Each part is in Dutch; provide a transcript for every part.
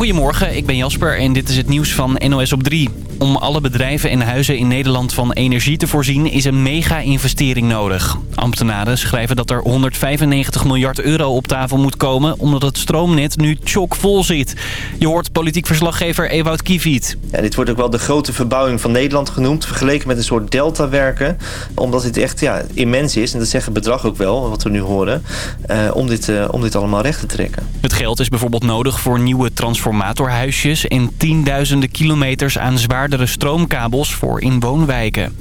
Goedemorgen, ik ben Jasper en dit is het nieuws van NOS op 3. Om alle bedrijven en huizen in Nederland van energie te voorzien is een mega-investering nodig. Ambtenaren schrijven dat er 195 miljard euro op tafel moet komen... omdat het stroomnet nu chockvol zit. Je hoort politiek verslaggever Ewout Kieviet. Ja, dit wordt ook wel de grote verbouwing van Nederland genoemd... vergeleken met een soort deltawerken. Omdat dit echt ja, immens is, en dat zegt het bedrag ook wel, wat we nu horen... Uh, om, dit, uh, om dit allemaal recht te trekken. Het geld is bijvoorbeeld nodig voor nieuwe transformatorhuisjes... en tienduizenden kilometers aan zwaardere stroomkabels voor in woonwijken.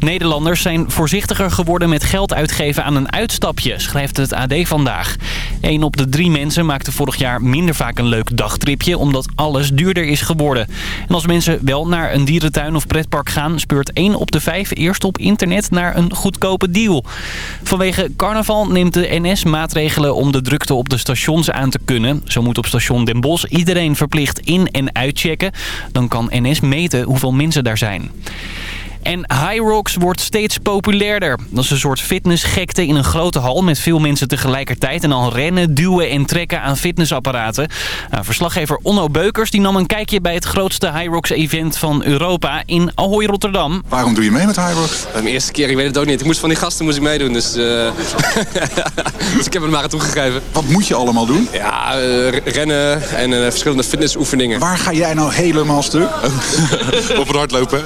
Nederlanders zijn voorzichtiger geworden met geld uitgeven aan een uitstapje, schrijft het AD vandaag. Een op de drie mensen maakte vorig jaar minder vaak een leuk dagtripje, omdat alles duurder is geworden. En als mensen wel naar een dierentuin of pretpark gaan, speurt 1 op de 5 eerst op internet naar een goedkope deal. Vanwege carnaval neemt de NS maatregelen om de drukte op de stations aan te kunnen. Zo moet op station Den Bosch iedereen verplicht in- en uitchecken. Dan kan NS meten hoeveel mensen daar zijn. En High Rocks wordt steeds populairder. Dat is een soort fitnessgekte in een grote hal met veel mensen tegelijkertijd. En al rennen, duwen en trekken aan fitnessapparaten. Nou, verslaggever Onno Beukers die nam een kijkje bij het grootste High Rocks event van Europa in Ahoy, Rotterdam. Waarom doe je mee met High Rocks? Mijn eerste keer, ik weet het ook niet. Ik moest van die gasten moest ik meedoen, dus, uh... dus ik heb het maar aan toegegeven. Wat moet je allemaal doen? Ja, uh, rennen en uh, verschillende fitnessoefeningen. Waar ga jij nou helemaal stuk? Op het hardlopen.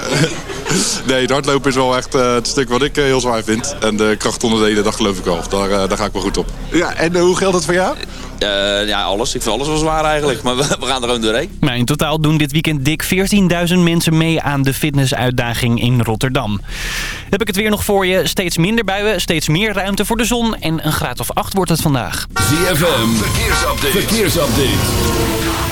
Nee, het hardlopen is wel echt uh, het stuk wat ik uh, heel zwaar vind. En de krachtonderdelen, dat geloof ik wel. Daar, uh, daar ga ik wel goed op. Ja, en hoe geldt het voor jou? ja, alles. Ik vind alles wel zwaar eigenlijk. Maar we, we gaan er gewoon doorheen. Maar in totaal doen dit weekend dik 14.000 mensen mee aan de fitnessuitdaging in Rotterdam. Heb ik het weer nog voor je. Steeds minder buien, steeds meer ruimte voor de zon. En een graad of 8 wordt het vandaag. ZFM, verkeersupdate. verkeersupdate.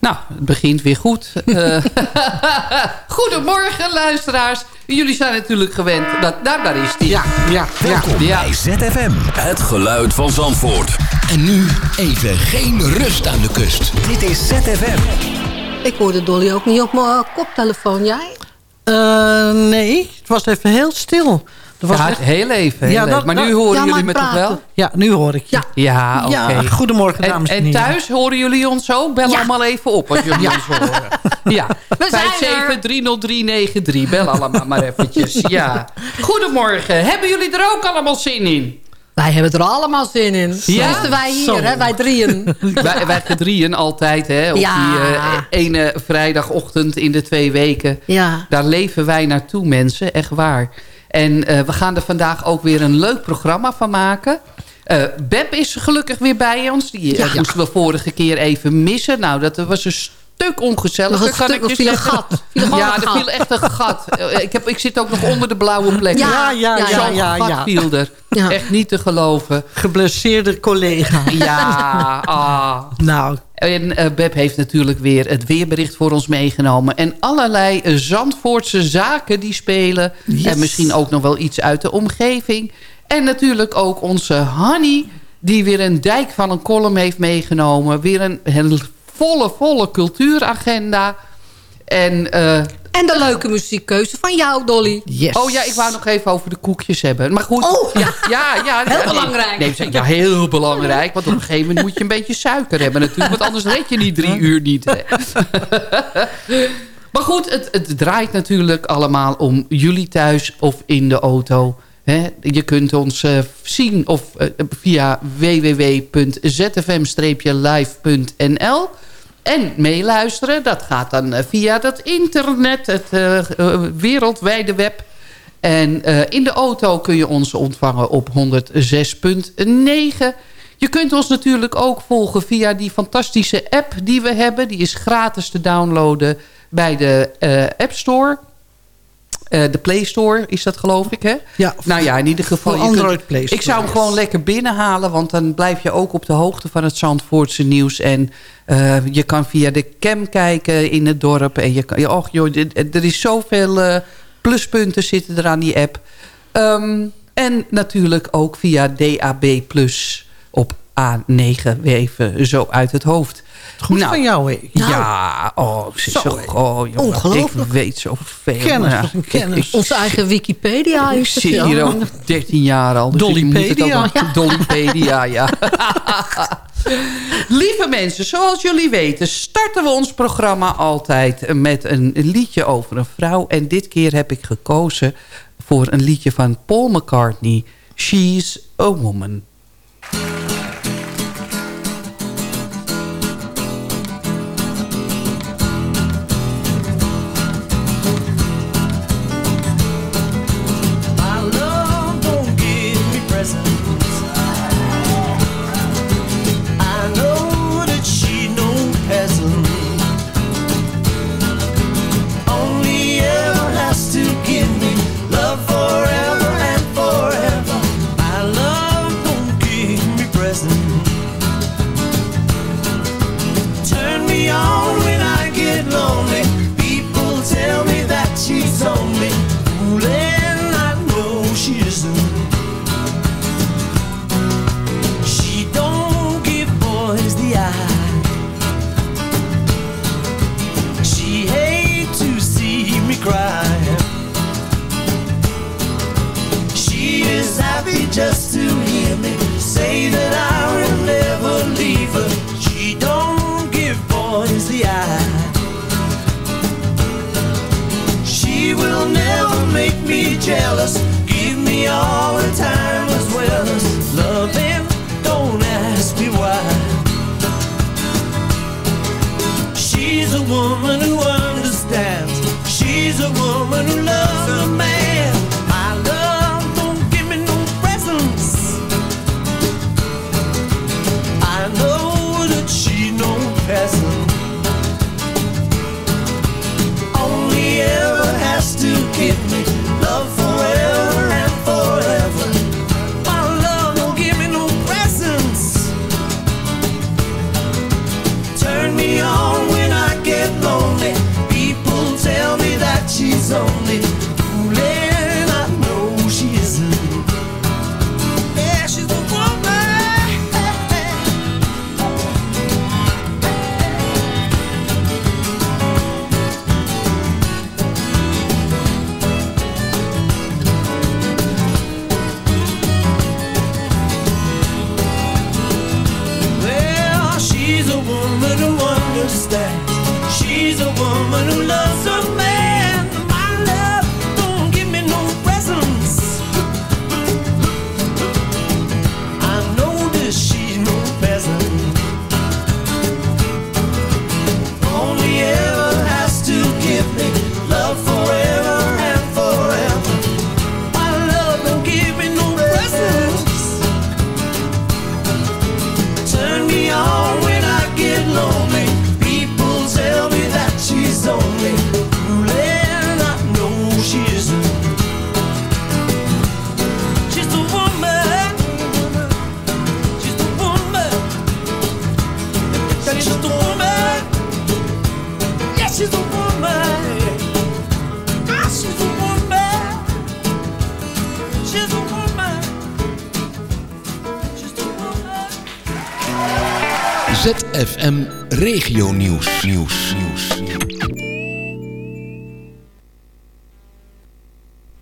Nou, het begint weer goed. Uh, Goedemorgen, luisteraars. Jullie zijn natuurlijk gewend. Dat, daar, daar is die. Ja, ja, Welkom ja. bij ZFM. Het geluid van Zandvoort. En nu even geen rust aan de kust. Dit is ZFM. Ik hoorde Dolly ook niet op mijn koptelefoon. Jij? Uh, nee, het was even heel stil. Was ja, echt... heel even. Heel ja, dat, maar nu horen ja, jullie me toch wel? Ja, nu hoor ik je. Ja, ja oké. Okay. Ja, goedemorgen, dames en, en heren. En thuis horen jullie ons zo? Bel allemaal even op als jullie ons horen. Ja, 5730393. Bel allemaal maar eventjes. Ja. Goedemorgen. Hebben jullie er ook allemaal zin in? Wij hebben er allemaal zin in. Ja? Wij hier, hè, wij drieën. wij, wij drieën altijd, hè. Op Ja. die uh, ene vrijdagochtend in de twee weken. Ja. Daar leven wij naartoe, mensen. Echt waar. En uh, we gaan er vandaag ook weer een leuk programma van maken. Uh, Beb is gelukkig weer bij ons. Die Ja. uh, moesten we vorige keer even missen. Nou, dat was een stuk ongezellig. Nog kan stuk- ik je viel een gat. Viel ja, er viel echt een gat. Uh, ik, heb, ik zit ook nog onder de blauwe plek. Ja, ja, ja, Zo'n ja, gat ja. viel er. Ja. Echt niet te geloven. Geblesseerde collega. Ja, ah. Nou, En eh, Beb heeft natuurlijk weer het weerbericht voor ons meegenomen. En allerlei eh, Zandvoortse zaken die spelen. Yes. En misschien ook nog wel iets uit de omgeving. En natuurlijk ook onze Hanny. Die weer een dijk van een column heeft meegenomen. Weer een, een volle, volle cultuuragenda. En... eh, En de leuke muziekkeuze van jou, Dolly. yes. Oh ja, ik wou nog even over de koekjes hebben. Maar goed. Oh, ja. Ja, ja, Heel ja, nee. belangrijk. Nee, ze- ja, heel belangrijk. Want op een gegeven moment moet je een beetje suiker hebben natuurlijk. Want anders red je niet drie uur niet. Maar goed, het, het draait natuurlijk allemaal om jullie thuis of in de auto. Hè? Je kunt ons eh, zien of, eh, via www.zfm-live.nl. En meeluisteren, dat gaat dan eh, via dat internet, het eh, eh, wereldwijde web. En uh, in de auto kun je ons ontvangen op 106.9. Je kunt ons natuurlijk ook volgen via die fantastische app die we hebben. Die is gratis te downloaden bij de uh, App Store. Uh, de Play Store is dat geloof ik, hè? Ja. Nou ja, in ieder geval... je Android kunt, Play Store. Ik zou hem gewoon lekker binnenhalen... want dan blijf je ook op de hoogte van het Zandvoortse nieuws. En uh, je kan via de cam kijken in het dorp. En je kan, och joh, er is zoveel uh, pluspunten zitten er aan die app. Um, en natuurlijk ook via DAB Plus op A9 weven zo uit het hoofd. Goed nou, van jou, hè? Ja, oh, zo, zo oh, jongen, Ongelooflijk. Ik weet zoveel. Kennis, ja. kennis. Ik, Onze eigen Wikipedia ik is het, zit hier al 13 jaar al. Dus Dollypedia. Dollypedia, ja. Lieve mensen, zoals jullie weten... starten we ons programma altijd met een liedje over een vrouw. En dit keer heb ik gekozen voor een liedje van Paul McCartney. She's a Woman. Nieuws. Nieuws. Nieuws.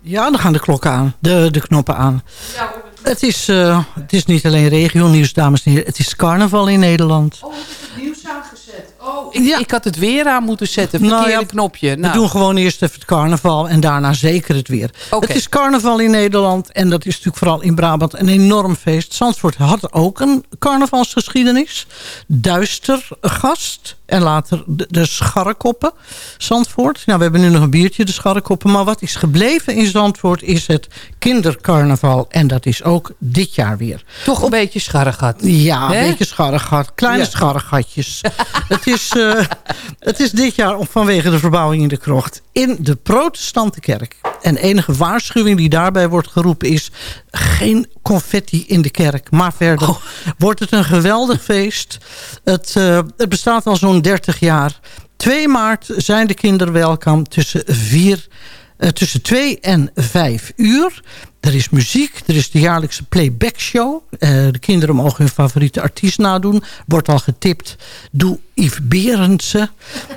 Ja, dan gaan de klokken aan. De, de knoppen aan. Het is, eh, het is niet alleen regionieuws, dames en heren. Het is carnaval in Nederland. Oh, ik heb het nieuws aangezet. Oh, ik, ik had het weer aan moeten zetten. Nou Verkeerde ja, knopje. We Nou, doen gewoon eerst even het carnaval en daarna zeker het weer. Oké. Het is carnaval in Nederland en dat is natuurlijk vooral in Brabant een enorm feest. Zandvoort had ook een carnavalsgeschiedenis. Duister gast, En later de, de scharrekoppen, Zandvoort. Nou, we hebben nu nog een biertje, de scharrekoppen. Maar wat is gebleven in Zandvoort is het kindercarnaval. En dat is ook dit jaar weer. Toch een beetje scharregat. Ja, een beetje scharregat. Kleine Ja. scharregatjes. het, is, eh, het is dit jaar vanwege de verbouwing in de krocht. In de protestante kerk. En enige waarschuwing die daarbij wordt geroepen is... geen confetti in de kerk. Maar verder wordt het een geweldig feest. Het, eh, het bestaat al zo'n 30 jaar. 2 maart zijn de kinderen welkom tussen 4 eh, tussen 2 en 5 uur. Er is muziek, er is de jaarlijkse playback show. Eh, de kinderen mogen hun favoriete artiest nadoen. Wordt al getipt, doe Yves Berendsen.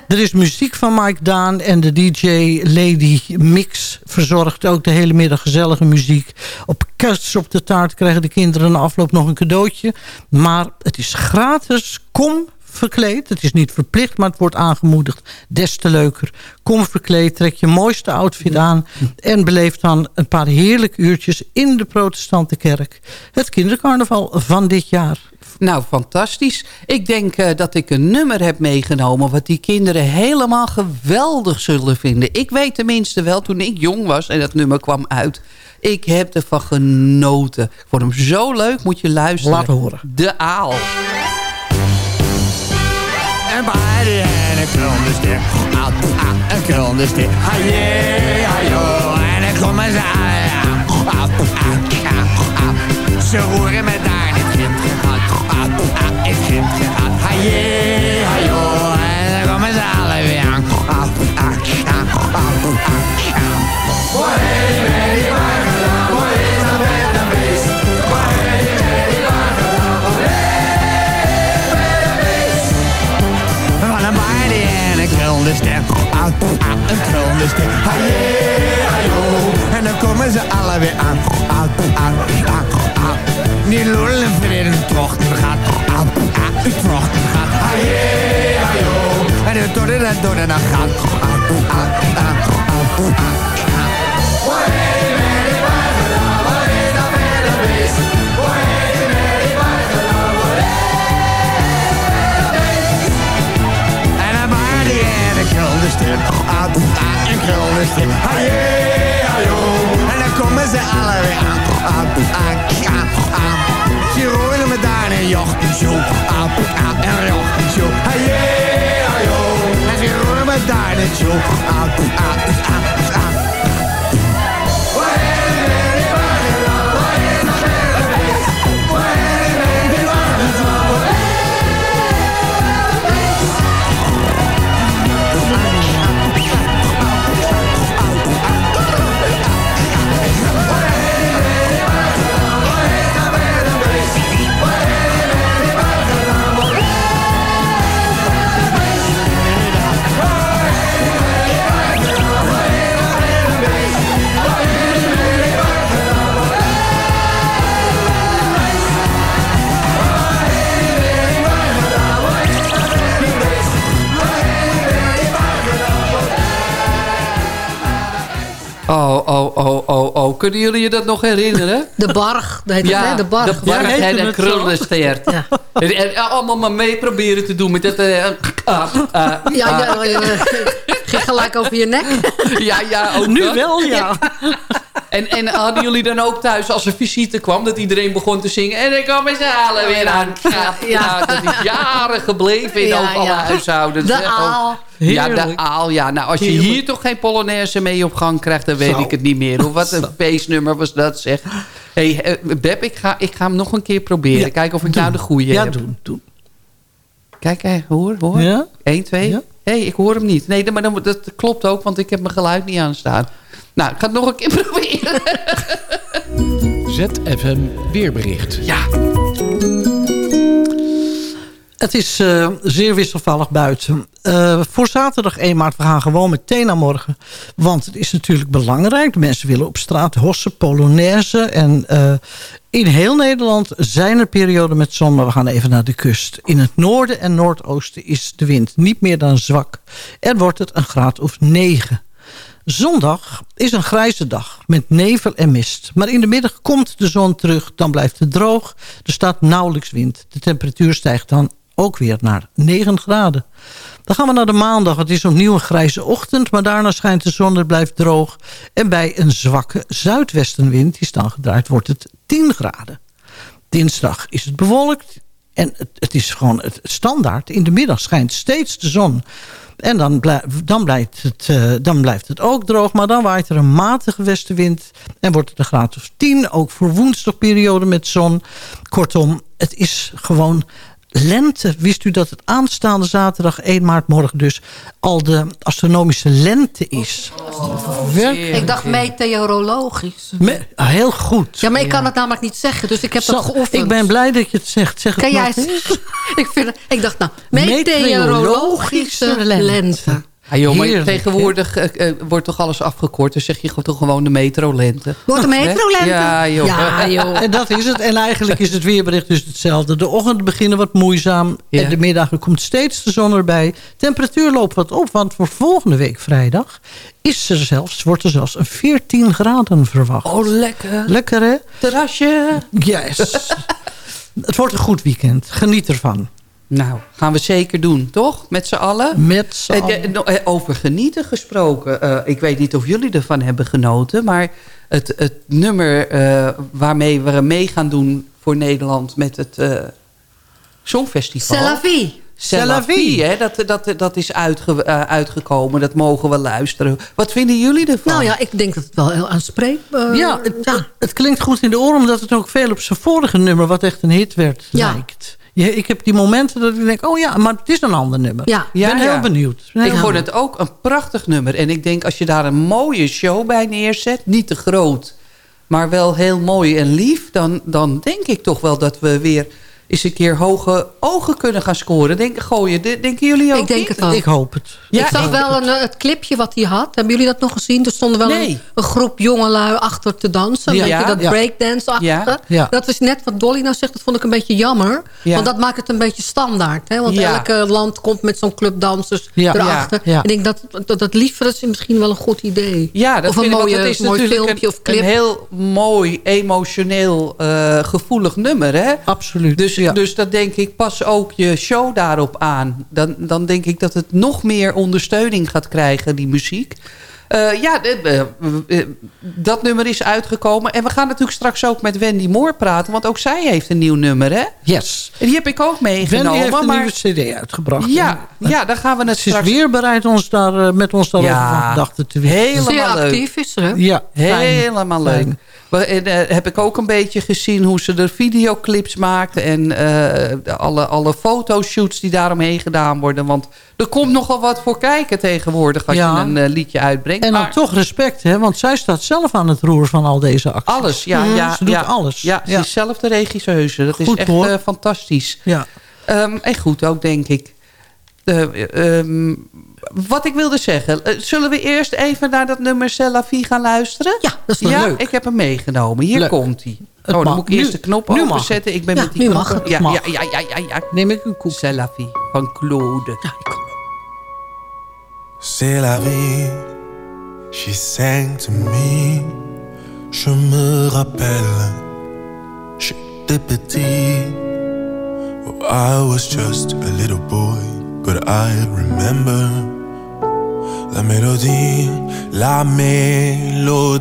Er is muziek van Mike Daan en de DJ Lady Mix verzorgt ook de hele middag gezellige muziek. Op kerst op de taart krijgen de kinderen na afloop nog een cadeautje. Maar het is gratis. Kom verkleed. Het is niet verplicht, maar het wordt aangemoedigd. Des te leuker. Kom verkleed, trek je mooiste outfit aan... en beleef dan een paar heerlijke uurtjes in de protestante kerk. Het kindercarnaval van dit jaar. Nou, fantastisch. Ik denk eh, dat ik een nummer heb meegenomen... wat die kinderen helemaal geweldig zullen vinden. Ik weet tenminste wel, toen ik jong was en dat nummer kwam uit... ik heb ervan genoten. Ik vond hem zo leuk, moet je luisteren. Laat horen. De Aal. De ene krullenster, ah, ah, een krullenster. Haje, hajo, en dan komen ze aan. Ah, ah, ah, ah. Ze roeren met daar in het gimt gehad. Ah, ah, het gimt gehad. Haje, hajo, en dan komen ze alle weer aan. Ah, ah, ah, ah, ah, ah. En een krullende ster. Ah, ah, een krullende ster. En dan komen ze alle weer aan. Ah, ah, ah, ah. Die lullen weer een tochten gaat. Ah, ah, een tochten gaat. En de door de nacht gaat. Ah, ah, ah, ah, ah. En dan komen ze alle weer aan. Ah, ah, ah, ah. Ze rollen me daar een jochtenshow. Ah, ah, een jochtenshow. Haje, hajo. En ze rollen me daar een show. Oh, oh, oh, oh. Kunnen jullie je dat nog herinneren? De barg, dat heet het, hè? De barg. De barg Ja, en de krullensteert. Ja. En, en allemaal maar mee proberen te doen met dat... eh, ah, Ja, ja, ja, ging gelijk over je nek. ja, ja, ook Nu dat. wel, ja. En, en hadden jullie dan ook thuis, als er visite kwam... dat iedereen begon te zingen... en dan komen ze halen weer aan. Ja, ja, dat is jaren gebleven in Ja, ook alle ja. huishoudens. De. Gewoon- aal. Ja, de aal. Ja, nou, als je Heerlijk. hier toch geen Polonaise mee op gang krijgt... dan weet Zo. ik het niet meer. Hoe Wat een feestnummer was dat, zeg. hey, eh, Beb, ik ga, ik ga hem nog een keer proberen. Ja, Kijken of ik nou de goede Ja, heb. doen, doen. Kijk, hè, hoor, hoor. Ja? 1, 2. Ja. Hé, ik hoor hem niet. Nee, maar dan, dat klopt ook, want ik heb mijn geluid niet aanstaan. Nou, ik ga het nog een keer proberen. ZFM Weerbericht. Ja. Het is eh, zeer wisselvallig buiten. Eh, voor zaterdag 1 maart, we gaan gewoon meteen naar morgen. Want het is natuurlijk belangrijk. De mensen willen op straat hossen, polonaise. En eh, in heel Nederland zijn er perioden met zon. Maar we gaan even naar de kust. In het noorden en noordoosten is de wind niet meer dan zwak. Er wordt het een graad of 9. Zondag is een grijze dag met nevel en mist. Maar in de middag komt de zon terug, dan blijft het droog. Er staat nauwelijks wind. De temperatuur stijgt dan ook weer naar 9 graden. Dan gaan we naar de maandag. Het is opnieuw een grijze ochtend, maar daarna schijnt de zon, het blijft droog. En bij een zwakke zuidwestenwind, die dan gedraaid, wordt het 10 graden. Dinsdag is het bewolkt en het is gewoon het standaard. In de middag schijnt steeds de zon. En dan, dan, blijft het, uh, dan blijft het ook droog. Maar dan waait er een matige westenwind. En wordt het een graad of 10. Ook voor woensdagperiode met zon. Kortom, het is gewoon lente. Wist u dat het aanstaande zaterdag 1 maart morgen dus al de astronomische lente is? Ik dacht meteorologisch. Me ah, heel goed. Ja, maar ik kan het namelijk niet zeggen, dus ik heb Zo, dat geoefend. Ik ben blij dat je het zegt. Zeg het Kan jij ik, vind, ik dacht nou, Meteorologische meteorologische lente. Ja, joh, maar Heerlijk, tegenwoordig eh, eh, wordt toch alles afgekort. Dus zeg je gewoon toch gewoon de metrolente. Wordt de metrolente? Ja, joh. Ja, joh. En dat is het. En eigenlijk is het weerbericht dus hetzelfde. De ochtenden beginnen wat moeizaam. Ja. En de middagen komt steeds de zon erbij. Temperatuur loopt wat op. Want voor volgende week vrijdag is er zelfs, wordt er zelfs een 14 graden verwacht. Oh, lekker. Lekker hè? Terrasje. Yes. het wordt een goed weekend. Geniet ervan. Nou, gaan we zeker doen, toch? Met z'n allen? Met z'n Eh, allen. eh, Over genieten gesproken. eh, ik weet niet of jullie ervan hebben genoten. Maar het, het nummer eh, waarmee we mee gaan doen voor Nederland met het eh Songfestival. C'est la vie. C'est la vie, hè? Dat, dat, dat is uitge- uitgekomen. Dat mogen we luisteren. Wat vinden jullie ervan? Nou ja, ik denk dat het wel heel aanspreekbaar Ja, het, het klinkt goed in de oren, omdat het ook veel op zijn vorige nummer, wat echt een hit werd, Ja. lijkt. Ja, ik heb die momenten dat ik denk, oh ja, maar het is een ander nummer. Ja. Ik ben Ja, heel ja. benieuwd. Ik ben Ik heel vond het ook een prachtig nummer. En ik denk als je daar een mooie show bij neerzet, niet te groot, maar wel heel mooi en lief, dan, dan denk ik toch wel dat we weer eens een keer hoge ogen kunnen gaan scoren. Denk, gooien. De- Denken jullie ook Ik denk niet? het wel. Ik hoop het. Ja, ik zag ik- wel een, eh, het clipje wat hij had. Hebben jullie dat nog gezien? Er stonden wel Nee. een, een groep jongelui achter te dansen. Ja. Je, dat Ja. breakdance-achtige. Ja. Ja. Dat is net wat Dolly nou zegt. Dat vond ik een beetje jammer. Ja. Want dat maakt het een beetje standaard. Hè? Want Ja. elke land komt met zo'n club dansers Ja. erachter. Ja. Ja. Ik denk dat, dat, dat liever is misschien wel een goed idee. Ja, dat of een mooie, het is mooi natuurlijk filmpje een, of clip. een heel mooi, emotioneel, eh, gevoelig nummer. Hè? Absoluut. Dus, dus dat denk ik, pas ook je show daarop aan. Dan, dan denk ik dat het nog meer ondersteuning gaat krijgen, die muziek. Eh, ja, eh, eh, dat nummer is uitgekomen. En we gaan natuurlijk straks ook met Wendy Moore praten. Want ook zij heeft een nieuw nummer, hè? yes. En die heb ik ook meegenomen. Wendy heeft een maar, nieuwe cd uitgebracht. ja, ja, daar gaan we het Ze is weer bereid ons daar, met ons daarover van gedachten te wisselen. helemaal Zeer leuk. actief is ze. hè? Ja. Helemaal Fijn. leuk. En, eh, heb ik ook een beetje gezien hoe ze er videoclips maakte. En eh, alle, alle fotoshoots die daaromheen gedaan worden. Want er komt nogal wat voor kijken tegenwoordig als Ja. je een eh, liedje uitbrengt. En dan Maar toch respect, hè? want zij staat zelf aan het roer van al deze acties. alles, ja. Mhm, ja Ze doet ja. alles. Ja, ze is zelf de regisseuse. Dat Goed, is echt eh, fantastisch. Ja. Ehm, en goed ook, denk ik. Ehm, wat ik wilde zeggen. eh, zullen we eerst even naar dat nummer C'est la vie gaan luisteren? Ja, dat is Ja, leuk. ik heb hem meegenomen. Hier Leuk. komt hij. Het Oh, dan mag. moet ik eerst Nu- de knop openzetten. Ik ben Ja, met die nu knoppen. mag het. Ja, Mag. ja, ja, ja, ja, ja. Neem ik een koek. C'est la vie van Claude. C'est la vie, she sang to me. Je me rappelle, j'étais petit. Oh, I was just a little boy, but I remember la mélodie, la mélodie.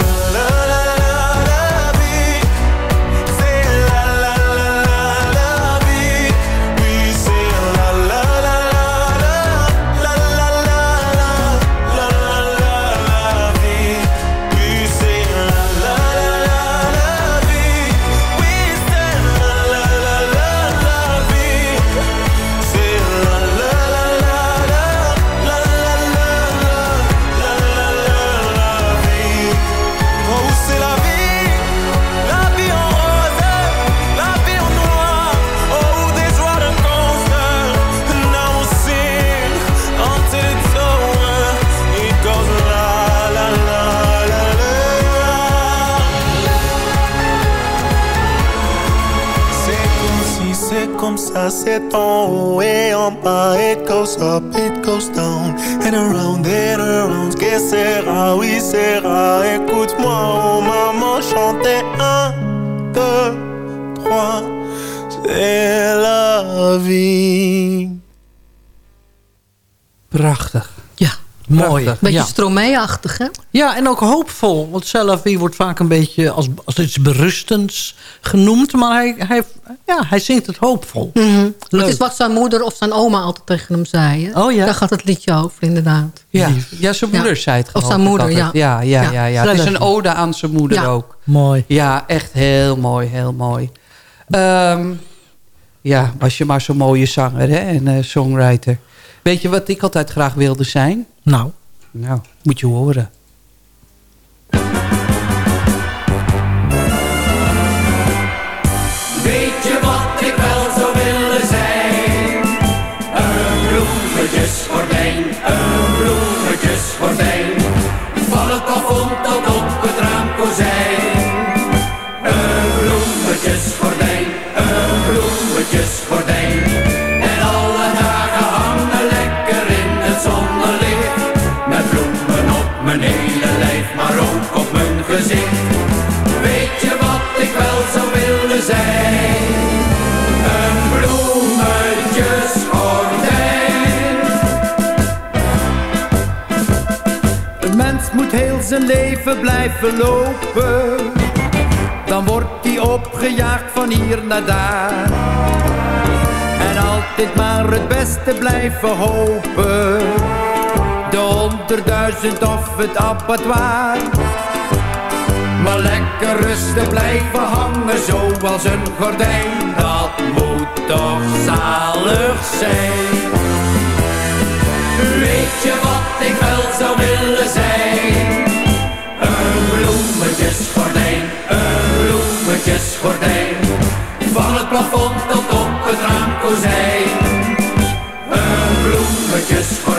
ça s'étend. Et en bas, it goes up, it goes down. And around and around, que sera, oui, sera. Écoute-moi, oh maman, chanter un, deux, trois. C'est la vie. Prachtig. Mooi. Beetje ja. Stromae-achtig, hè? Ja, en ook hoopvol. Want Salafi wordt vaak een beetje als, als iets berustends genoemd. Maar hij, hij, ja, hij zingt het hoopvol. Het Leuk. is wat zijn moeder of zijn oma altijd tegen hem zei. Hè? Oh ja? Daar gaat het liedje over, inderdaad. Ja, ja zijn moeder Ja. zei het Of geloof zijn moeder, ja. Ja, ja, Ja. ja, ja. Het is een Zelf. ode aan zijn moeder Ja. ook. Mooi. Ja, echt heel mooi, heel mooi. Ehm, ja, was je maar zo'n mooie zanger hè? en eh, songwriter. Weet je wat ik altijd graag wilde zijn? Nou. Nou, moet je horen. Zijn leven blijven lopen. Dan wordt hij opgejaagd van hier naar daar. En altijd maar het beste blijven hopen. De honderdduizend of het abattoir. Maar lekker rustig blijven hangen zoals een gordijn Dat moet toch zalig zijn Weet je wat ik wel zou willen zijn? Bloemetjesgordijn, een bloemetjesgordijn Van het plafond tot op het raamkozijn Een bloemetjesgordijn,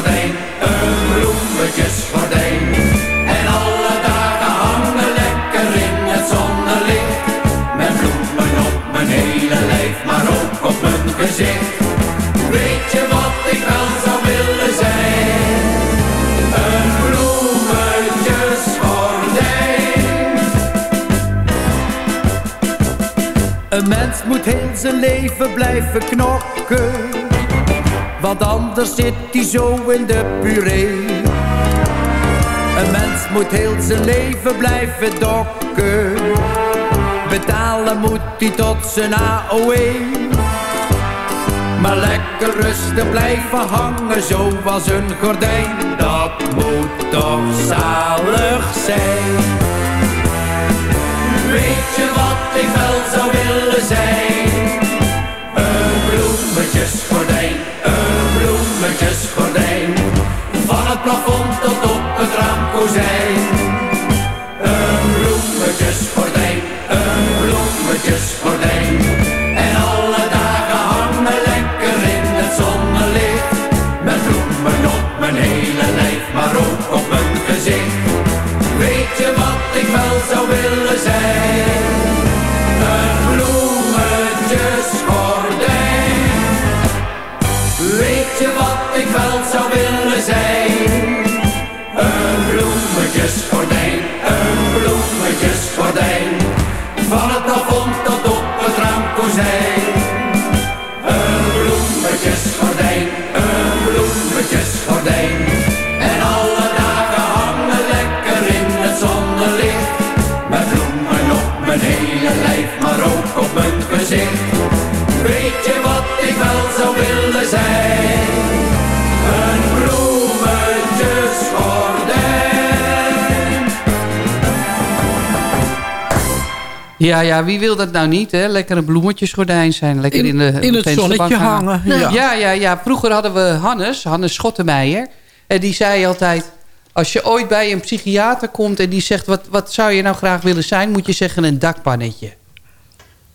mens moet heel zijn leven blijven knokken. Want anders zit hij zo in de puree. Een mens moet heel zijn leven blijven dokken. Betalen moet hij tot zijn AOE maar lekker rustig blijven hangen zoals een gordijn. Dat moet toch zalig zijn. Weet je wat ik wel zou willen ik wel zou willen Ja, ja, wie wil dat nou niet, hè? Lekker een bloemetjesgordijn zijn. Lekker in, In- de in het zonnetje hangen, ja. Ja, ja, ja. Vroeger hadden we Hannes, Hannes Schottenmeijer. En die zei altijd... Als je ooit bij een psychiater komt en die zegt... Wat, wat zou je nou graag willen zijn? Moet je zeggen een dakpannetje.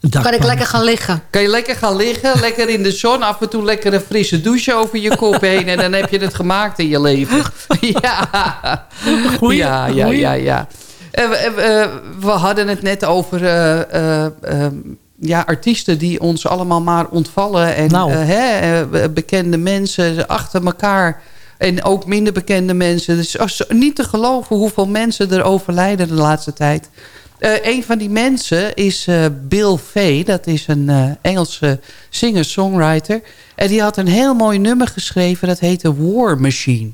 Kan ik lekker gaan liggen. Kan je lekker gaan liggen, lekker in de zon. Af en toe lekker een frisse douche over je kop heen. En dan heb je het gemaakt in je leven. Ja, Goeie, ja, ja, goeie. ja, ja. Eh, we, eh, we hadden het net over eh, eh, eh, ja, artiesten die ons allemaal maar ontvallen. En Nou. eh, hè, eh, bekende mensen achter elkaar. En ook minder bekende mensen. Dus als- niet te geloven hoeveel mensen er overlijden de laatste tijd. Eh, een van die mensen is eh, Bill Fay. Dat is een eh, Engelse singer-songwriter. En die had een heel mooi nummer geschreven. Dat heette War Machine.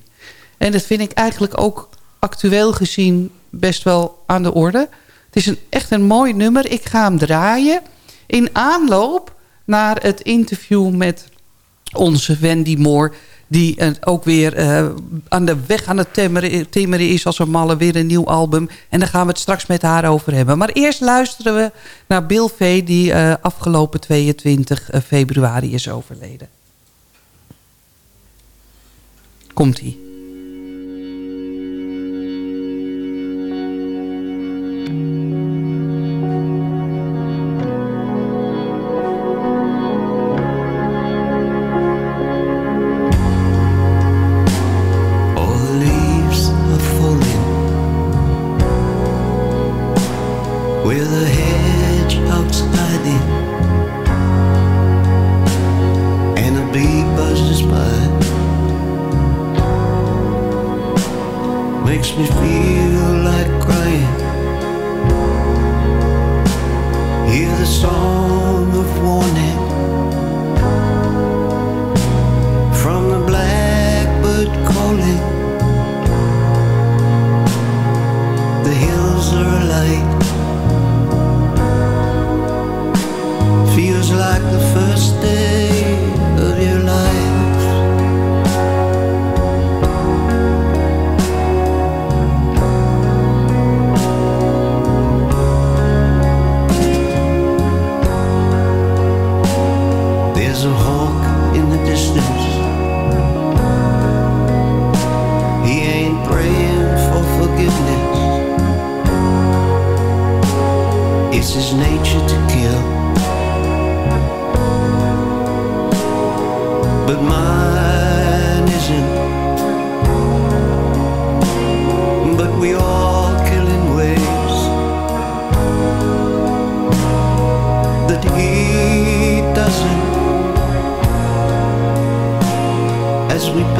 En dat vind ik eigenlijk ook actueel gezien best wel aan de orde. Het is een, echt een mooi nummer. Ik ga hem draaien. In aanloop naar het interview met onze Wendy Moore... die eh, ook weer eh, aan de weg aan het timmeren, is als een malle. Weer een nieuw album. En daar gaan we het straks met haar over hebben. Maar eerst luisteren we naar Bill Vee... die eh, afgelopen 22 februari is overleden. Komt-ie. As we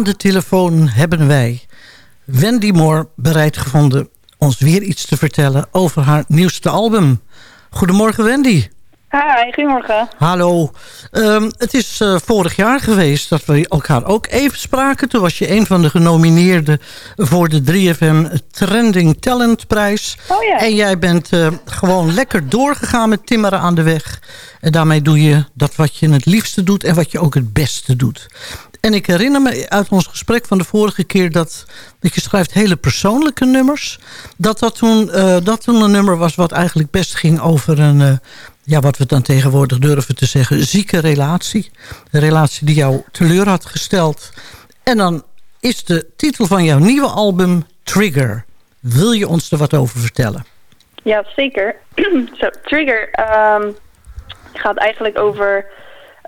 Aan de telefoon hebben wij Wendy Moore bereid gevonden ons weer iets te vertellen over haar nieuwste album. Goedemorgen Wendy. Hi, goedemorgen. Hallo. Ehm, het is eh, vorig jaar geweest dat we elkaar ook even spraken. Toen was je een van de genomineerden voor de 3FM Trending Talent Prijs. Oh ja. En jij bent eh, gewoon lekker doorgegaan met timmeren aan de weg. En daarmee doe je dat wat je het liefste doet en wat je ook het beste doet. En ik herinner me uit ons gesprek van de vorige keer... dat, dat je schrijft hele persoonlijke nummers. Dat dat toen, eh, dat toen een nummer was wat eigenlijk best ging over een... eh, ja, wat we dan tegenwoordig durven te zeggen... zieke relatie. Een relatie die jou teleur had gesteld. En dan is de titel van jouw nieuwe album Trigger. Wil je ons er wat over vertellen? Ja, zeker. Trigger ehm, gaat eigenlijk over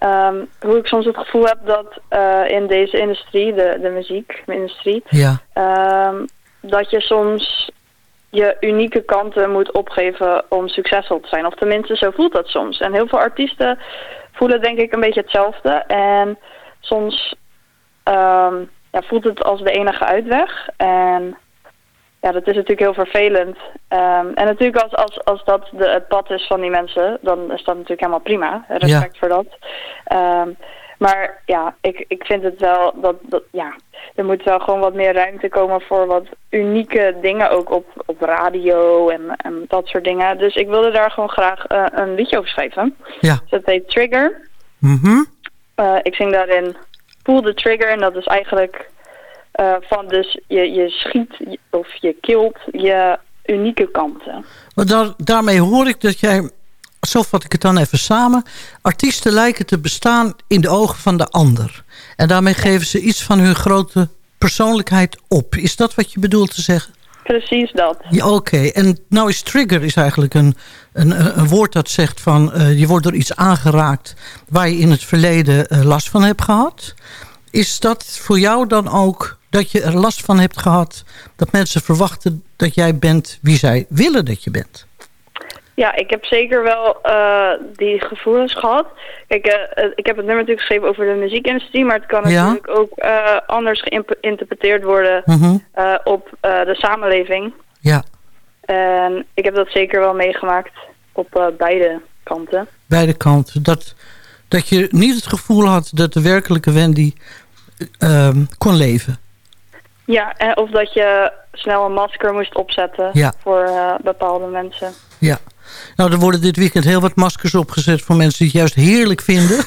ehm, hoe ik soms het gevoel heb dat eh, in deze industrie, de, de muziekindustrie, Ja. ehm, dat je soms je unieke kanten moet opgeven om succesvol te zijn. Of tenminste, zo voelt dat soms. En heel veel artiesten voelen denk ik een beetje hetzelfde. En soms ehm, ja, voelt het als de enige uitweg. En ja, dat is natuurlijk heel vervelend. Ehm, en natuurlijk als, als, als dat de, het pad is van die mensen, dan is dat natuurlijk helemaal prima. Respect Ja. voor dat. Ehm, maar ja, ik, ik vind het wel dat, dat ja, er moet wel gewoon wat meer ruimte komen voor wat unieke dingen ook op, op radio en, en dat soort dingen. Dus ik wilde daar gewoon graag eh, een liedje over schrijven. Ja. Dus dat heet Trigger. Mhm. Eh, ik zing daarin Pull the Trigger en dat is eigenlijk eh, van dus je, je schiet of je kilt je unieke kanten. Maar daar, daarmee hoor ik dat jij, zo vat ik het dan even samen... artiesten lijken te bestaan in de ogen van de ander. En daarmee geven ze iets van hun grote persoonlijkheid op. Is dat wat je bedoelt te zeggen? Precies dat. Ja, oké. En nou is trigger is eigenlijk een, een, een een woord dat zegt van... eh, je wordt door iets aangeraakt waar je in het verleden eh, last van hebt gehad. Is dat voor jou dan ook dat je er last van hebt gehad... dat mensen verwachten dat jij bent wie zij willen dat je bent? Ja, ik heb zeker wel eh, die gevoelens gehad. Kijk, eh, eh, ik heb het nummer natuurlijk geschreven over de muziekindustrie, maar het kan Ja. natuurlijk ook anders geïnterpreteerd worden Mhm. op de samenleving. Ja, En ik heb dat zeker wel meegemaakt op beide kanten. beide kanten. Dat, dat je niet het gevoel had dat de werkelijke Wendy kon leven. Ja, en of dat je snel een masker moest opzetten Ja. voor eh, bepaalde mensen. Ja. Nou, er worden dit weekend heel wat maskers opgezet voor mensen die het juist heerlijk vinden.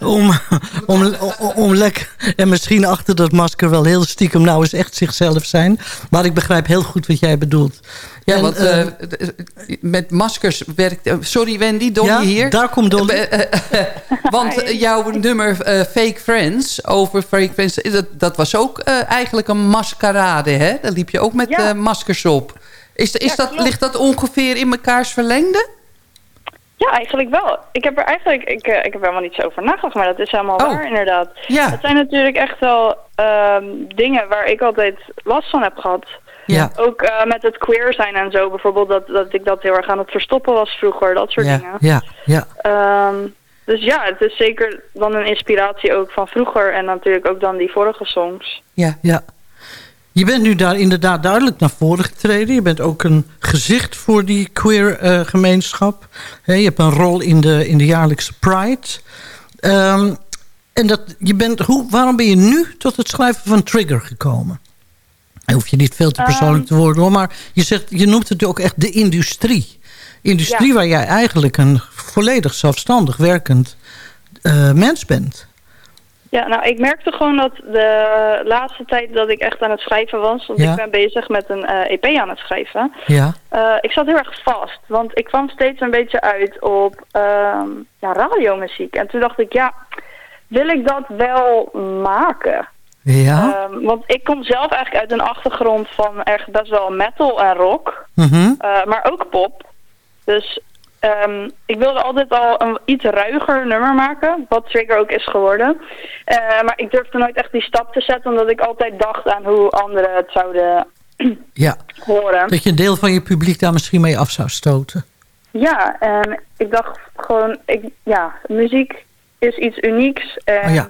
om, om, om, om lekker... En misschien achter dat masker wel heel stiekem nou eens echt zichzelf zijn. Maar ik begrijp heel goed wat jij bedoelt. Ja, En, want eh, eh, d- met maskers werkt... eh, sorry Wendy, Dolly Ja, hier. daar komt Dolly. Eh, eh, eh, want eh, jouw nummer eh, Fake Friends, over Fake Friends... dat, dat was ook eh, eigenlijk een maskerade, hè? Daar liep je ook met Ja. eh, maskers op. Is, is Ja, dat, klopt. ligt dat ongeveer in mekaars verlengde? Ja, eigenlijk wel. Ik heb er eigenlijk, ik, eh, ik heb er helemaal niet zo over nagedacht, maar dat is helemaal Oh. waar inderdaad. Ja. Het zijn natuurlijk echt wel ehm, dingen waar ik altijd last van heb gehad. Ja. Ook eh, met het queer zijn en zo, bijvoorbeeld dat, dat ik dat heel erg aan het verstoppen was vroeger, dat soort Ja. dingen. ja, ja. Ehm, dus ja, het is zeker dan een inspiratie ook van vroeger en natuurlijk ook dan die vorige songs. Ja. ja. Je bent nu daar inderdaad duidelijk naar voren getreden. Je bent ook een gezicht voor die queer eh, gemeenschap. Hè, je hebt een rol in de, in de jaarlijkse Pride. Ehm, en dat, je bent, hoe, waarom ben je nu tot het schrijven van Trigger gekomen? Hoef je niet veel te persoonlijk te worden hoor. Maar je, zegt, je noemt het ook echt de industrie. Industrie Ja. waar jij eigenlijk een volledig zelfstandig werkend eh, mens bent. Ja, nou, ik merkte gewoon dat de laatste tijd dat ik echt aan het schrijven was, want Ja. ik ben bezig met een eh, EP aan het schrijven. Ja, Eh, ik zat heel erg vast, want ik kwam steeds een beetje uit op ehm ja, radiomuziek. En toen dacht ik, ja, wil ik dat wel maken? Ja. Ehm, want ik kom zelf eigenlijk uit een achtergrond van echt best wel metal en rock, Mhm. eh, maar ook pop. Dus ehm, ik wilde altijd al een iets ruiger nummer maken, wat Trigger ook is geworden. Eh, maar ik durfde nooit echt die stap te zetten, omdat ik altijd dacht aan hoe anderen het zouden ja. horen. Dat je een deel van je publiek daar misschien mee af zou stoten. Ja, en ik dacht gewoon, ik, ja, muziek is iets unieks. En Oh ja.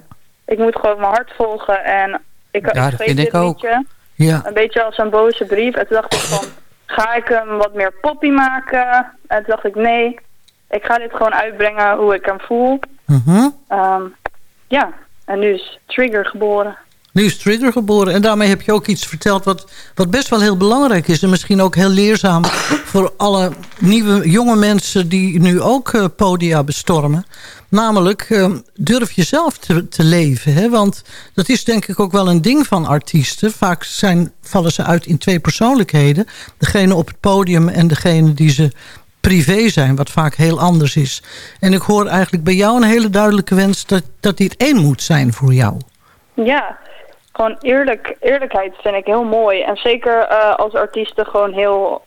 Ik moet gewoon mijn hart volgen. En ik, Ja, ik dat vind dit ik ook. liedje. Ja. Een beetje als een boze brief. En toen dacht ik van, ga ik hem wat meer poppy maken? En toen dacht ik, nee, ik ga dit gewoon uitbrengen hoe ik hem voel. Mhm. Ehm, ja, en nu is Trigger geboren. Nu is Trigger geboren. En daarmee heb je ook iets verteld wat, wat best wel heel belangrijk is. En misschien ook heel leerzaam voor alle nieuwe jonge mensen die nu ook eh, podia bestormen. Namelijk, eh, durf jezelf te, te leven. Hè? Want dat is denk ik ook wel een ding van artiesten. Vaak zijn, vallen ze uit in twee persoonlijkheden. Degene op het podium en degene die ze privé zijn. Wat vaak heel anders is. En ik hoor eigenlijk bij jou een hele duidelijke wens... dat, dat dit één moet zijn voor jou. Ja, gewoon eerlijk, eerlijkheid vind ik heel mooi. En zeker eh, als artiesten gewoon heel,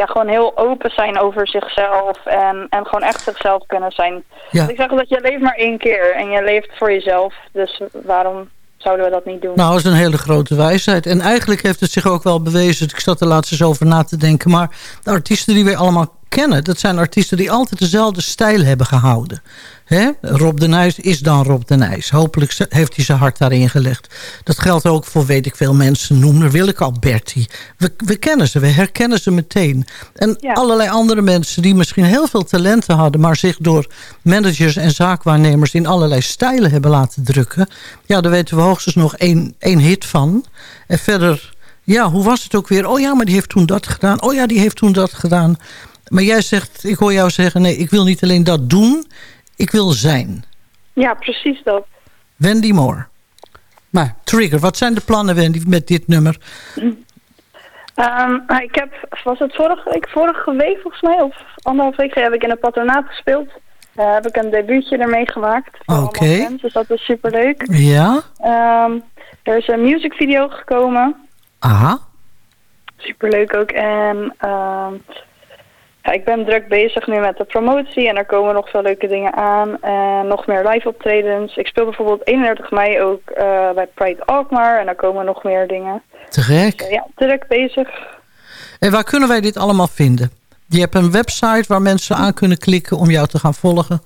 ja, gewoon heel open zijn over zichzelf. En, en gewoon echt zichzelf kunnen zijn. Ja. Ik zeg dat je leeft maar één keer. En je leeft voor jezelf. Dus waarom zouden we dat niet doen? Nou, dat is een hele grote wijsheid. En eigenlijk heeft het zich ook wel bewezen. Ik zat er laatst eens over na te denken. Maar de artiesten die wij allemaal kennen... dat zijn artiesten die altijd dezelfde stijl hebben gehouden. Rob de Nijs is dan Rob de Nijs. Hopelijk heeft hij zijn hart daarin gelegd. Dat geldt ook voor, weet ik veel mensen. Noem er Willeke Alberti. We, we kennen ze, we herkennen ze meteen. En allerlei andere mensen die misschien heel veel talenten hadden... maar zich door managers en zaakwaarnemers... in allerlei stijlen hebben laten drukken. Ja, daar weten we hoogstens nog één, één hit van. En verder... Ja, hoe was het ook weer? Oh ja, maar die heeft toen dat gedaan. Oh ja, die heeft toen dat gedaan. Maar jij zegt, ik hoor jou zeggen... nee, ik wil niet alleen dat doen, ik wil zijn. Ja, precies dat. Wendy Moore. Maar Trigger, wat zijn de plannen, Wendy, met dit nummer? Ehm, nou, ik heb, was het vorige week, vorige week volgens mij, of anderhalf week geleden heb ik in een patronaat gespeeld. Daar heb ik een debuutje ermee gemaakt. Oké. Dus dat is superleuk. Ja? Ehm, er is een musicvideo gekomen. Aha. Superleuk ook. En ehm, ja, ik ben druk bezig nu met de promotie en er komen nog veel leuke dingen aan. En nog meer live optredens. Ik speel bijvoorbeeld 31 mei ook eh, bij Pride Alkmaar en daar komen nog meer dingen. Te gek. Dus, ja, druk bezig. En waar kunnen wij dit allemaal vinden? Je hebt een website waar mensen aan kunnen klikken om jou te gaan volgen.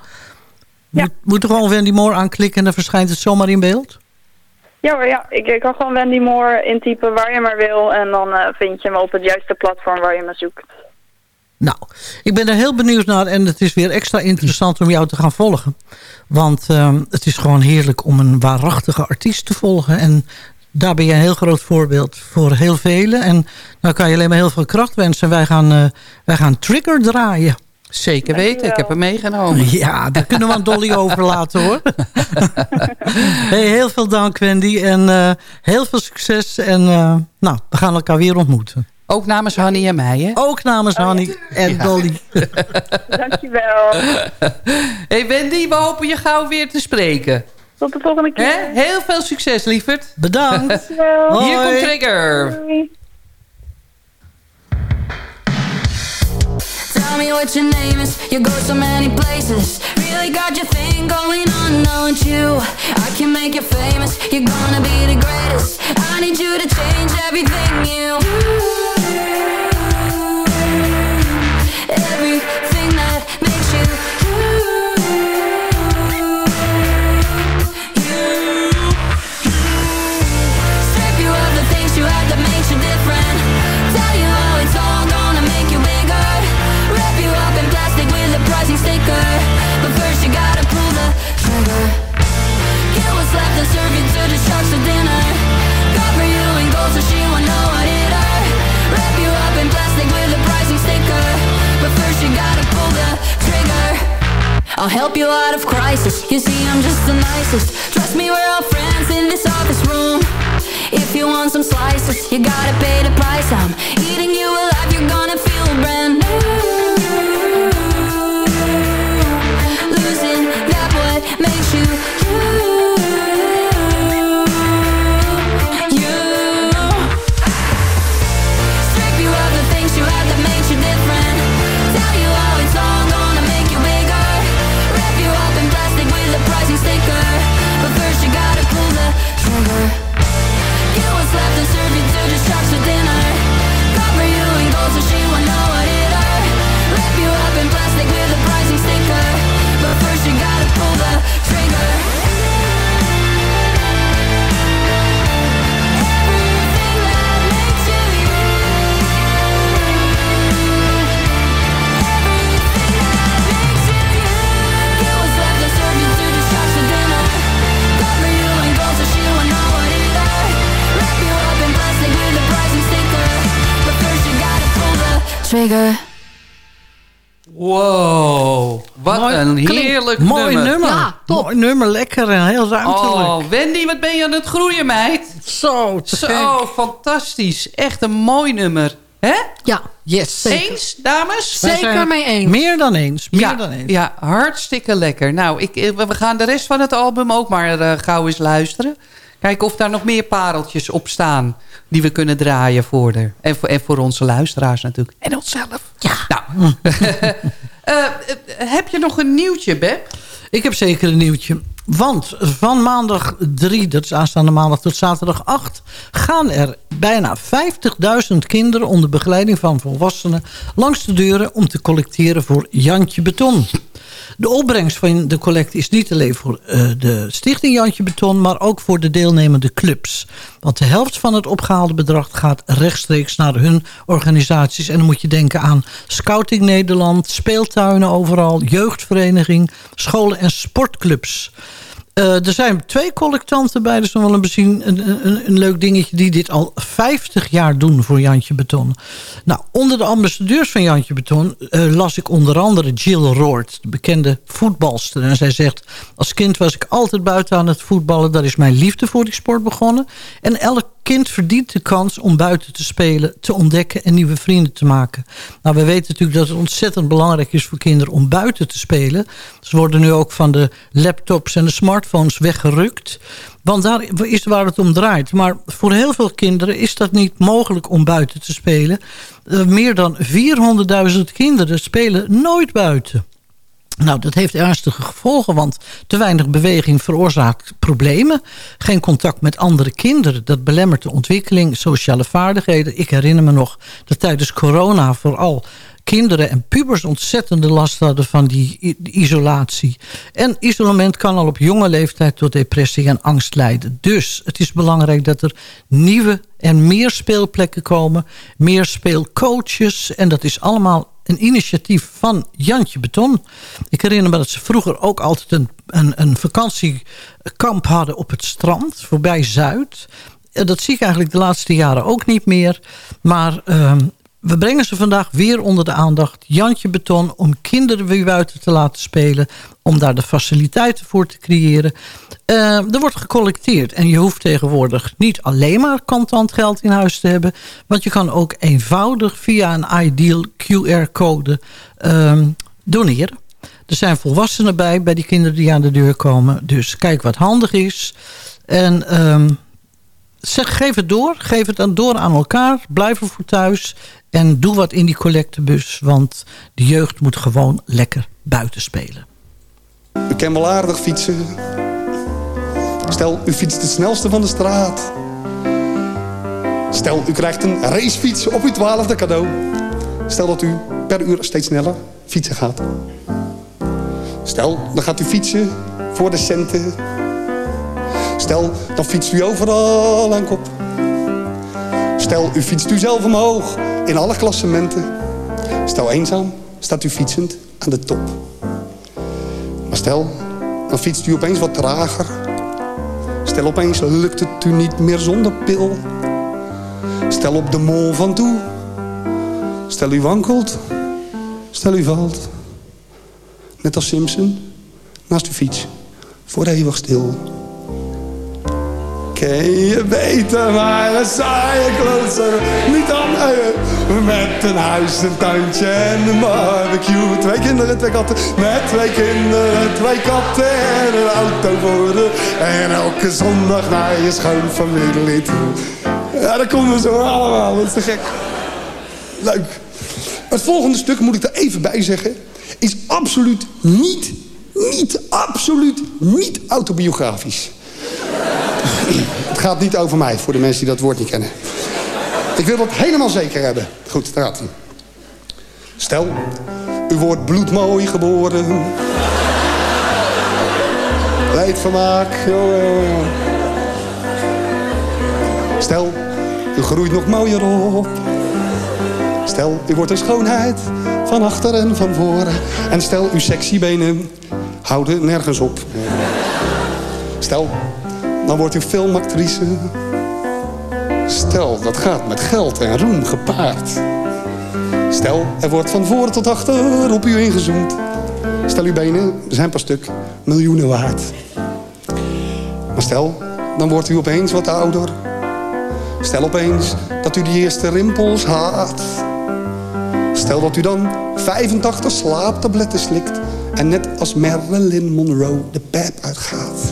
Moet, moet er gewoon Wendy Moore aanklikken en dan verschijnt het zomaar in beeld? Ja hoor, ja. Ik, ik kan gewoon Wendy Moore intypen waar je maar wil. En dan eh, vind je me op het juiste platform waar je me zoekt. Nou, ik ben er heel benieuwd naar en het is weer extra interessant om jou te gaan volgen. Want ehm, het is gewoon heerlijk om een waarachtige artiest te volgen. En daar ben je een heel groot voorbeeld voor heel velen. En nou kan je alleen maar heel veel kracht wensen. Wij gaan, eh, wij gaan Trigger draaien. Zeker weten, ik heb hem meegenomen. Ja, daar kunnen we aan Dolly overlaten hoor. hey, heel veel dank Wendy en eh, heel veel succes. En eh, nou, we gaan elkaar weer ontmoeten. Ook namens Hanny en mij, hè? Ook namens Hanny en Dolly. Dankjewel. hey Wendy, we hopen je gauw weer te spreken. Tot de volgende keer. Hè? Heel veel succes, lieverd. Bedankt. Dankjewel. Hier Hoi. komt Trigger. Doei. Tell me what your name is. You go so many places. Really got your thing going on, don't you? I can make you famous. You're gonna be the greatest. I need you to change everything you. I'll help you out of crisis. You see, I'm just the nicest. Trust me, we're all friends in this office room. If you want some slices, you gotta pay the price. I'm eating you alive. You're gonna feel brand new. Trigger. Wow, wat Mooi- een klink- heerlijk Mooi nummer. Ja, Mooi nummer, lekker en heel ruimtelijk. Oh, Wendy, wat ben je aan het groeien, meid? Zo, te Zo, gek. fantastisch. Echt een mooi nummer. Hè? Ja, yes. Eens, dames? Wij zijn het Meer dan eens. Meer ja, dan eens. ja, hartstikke lekker. Nou, ik, eh, we gaan de rest van het album ook maar eh, gauw eens luisteren. Kijken of daar nog meer pareltjes op staan... die we kunnen draaien voor de, en, voor, en voor onze luisteraars natuurlijk. En onszelf. Ja. Nou, eh, eh, heb je nog een nieuwtje, Beb? Ik heb zeker een nieuwtje. Want van maandag 3, dat is aanstaande maandag tot zaterdag 8... gaan er bijna 50.000 kinderen onder begeleiding van volwassenen... langs de deuren om te collecteren voor Jantje Beton. De opbrengst van de collecte is niet alleen voor eh, de stichting Jantje Beton... maar ook voor de deelnemende clubs. Want de helft van het opgehaalde bedrag gaat rechtstreeks naar hun organisaties. En dan moet je denken aan Scouting Nederland, speeltuinen overal... jeugdvereniging, scholen en sportclubs... Eh, er zijn twee collectanten bij, dus nog wel een, een, een leuk dingetje... die dit al 50 jaar doen voor Jantje Beton. Nou, onder de ambassadeurs van Jantje Beton... eh, las ik onder andere Jill Roord, de bekende voetbalster. En zij zegt, als kind was ik altijd buiten aan het voetballen. Daar is mijn liefde voor die sport begonnen. En elk kind verdient de kans om buiten te spelen... te ontdekken en nieuwe vrienden te maken. Nou, we weten natuurlijk dat het ontzettend belangrijk is voor kinderen... om buiten te spelen. Ze worden nu ook van de laptops en de smartphones weggerukt. Want daar is waar het om draait. Maar voor heel veel kinderen is dat niet mogelijk om buiten te spelen. Eh, meer dan 400.000 kinderen spelen nooit buiten. Nou, dat heeft ernstige gevolgen, want te weinig beweging veroorzaakt problemen. Geen contact met andere kinderen, dat belemmert de ontwikkeling, sociale vaardigheden. Ik herinner me nog dat tijdens corona vooral kinderen en pubers ontzettende last hadden van die isolatie. En isolement kan al op jonge leeftijd tot depressie en angst leiden. Dus het is belangrijk dat er nieuwe en meer speelplekken komen. Meer speelcoaches. En dat is allemaal een initiatief van Jantje Beton. Ik herinner me dat ze vroeger ook altijd een, een, een vakantiekamp hadden op het strand. Voorbij Zuid. Eh, Dat zie ik eigenlijk de laatste jaren ook niet meer. Maar ehm, we brengen ze vandaag weer onder de aandacht. Jantje Beton om kinderen weer buiten te laten spelen. Om daar de faciliteiten voor te creëren. Eh, er wordt gecollecteerd. En je hoeft tegenwoordig niet alleen maar contant geld in huis te hebben. Want je kan ook eenvoudig via een Ideal QR-code ehm, doneren. Er zijn volwassenen bij, bij die kinderen die aan de deur komen. Dus kijk wat handig is. En ehm, zeg, geef het door. Geef het dan door aan elkaar. Blijf er voor thuis. En doe wat in die collectebus. Want de jeugd moet gewoon lekker buiten spelen. U kan wel aardig fietsen. Stel, u fietst de snelste van de straat. Stel, u krijgt een racefiets op uw twaalfde cadeau. Stel dat u per uur steeds sneller fietsen gaat. Stel, dan gaat u fietsen voor de centen. Stel, dan fietst u overal aan kop. Stel, u fietst u zelf omhoog in alle klassementen. Stel, eenzaam staat u fietsend aan de top. Maar stel, dan fietst u opeens wat trager. Stel, opeens lukt het u niet meer zonder pil. Stel op de mol van toe. Stel u wankelt. Stel u valt. Net als Simpson, naast uw fiets, voor eeuwig stil. Ken je beter maar een saaie klooster niet dan eh, Met een huis, een tuintje en een barbecue. Twee kinderen, twee katten, met twee kinderen, twee katten En een auto voor de En elke zondag naar je schoonfamilie toe. Ja, dat we zo allemaal, dat is te gek. Leuk. Het volgende stuk, moet ik er even bij zeggen. Is absoluut niet, niet, absoluut niet autobiografisch het gaat niet over mij, voor de mensen die dat woord niet kennen. Ik wil dat helemaal zeker hebben. Goed, daar gaat. Stel, u wordt bloedmooi geboren. Jongen, jongen. Stel, u groeit nog mooier op. Stel, u wordt een schoonheid van achter en van voren. En stel, uw sexy benen houden nergens op. Stel, dan wordt u filmactrice. Stel, dat gaat met geld en roem gepaard. Stel, er wordt van voren tot achter op u ingezoomd. Stel, uw benen zijn per stuk miljoenen waard. Maar stel, dan wordt u opeens wat ouder. Stel opeens dat u die eerste rimpels haat. Stel dat u dan 85 slaaptabletten slikt... en net als Marilyn Monroe de pep uitgaat.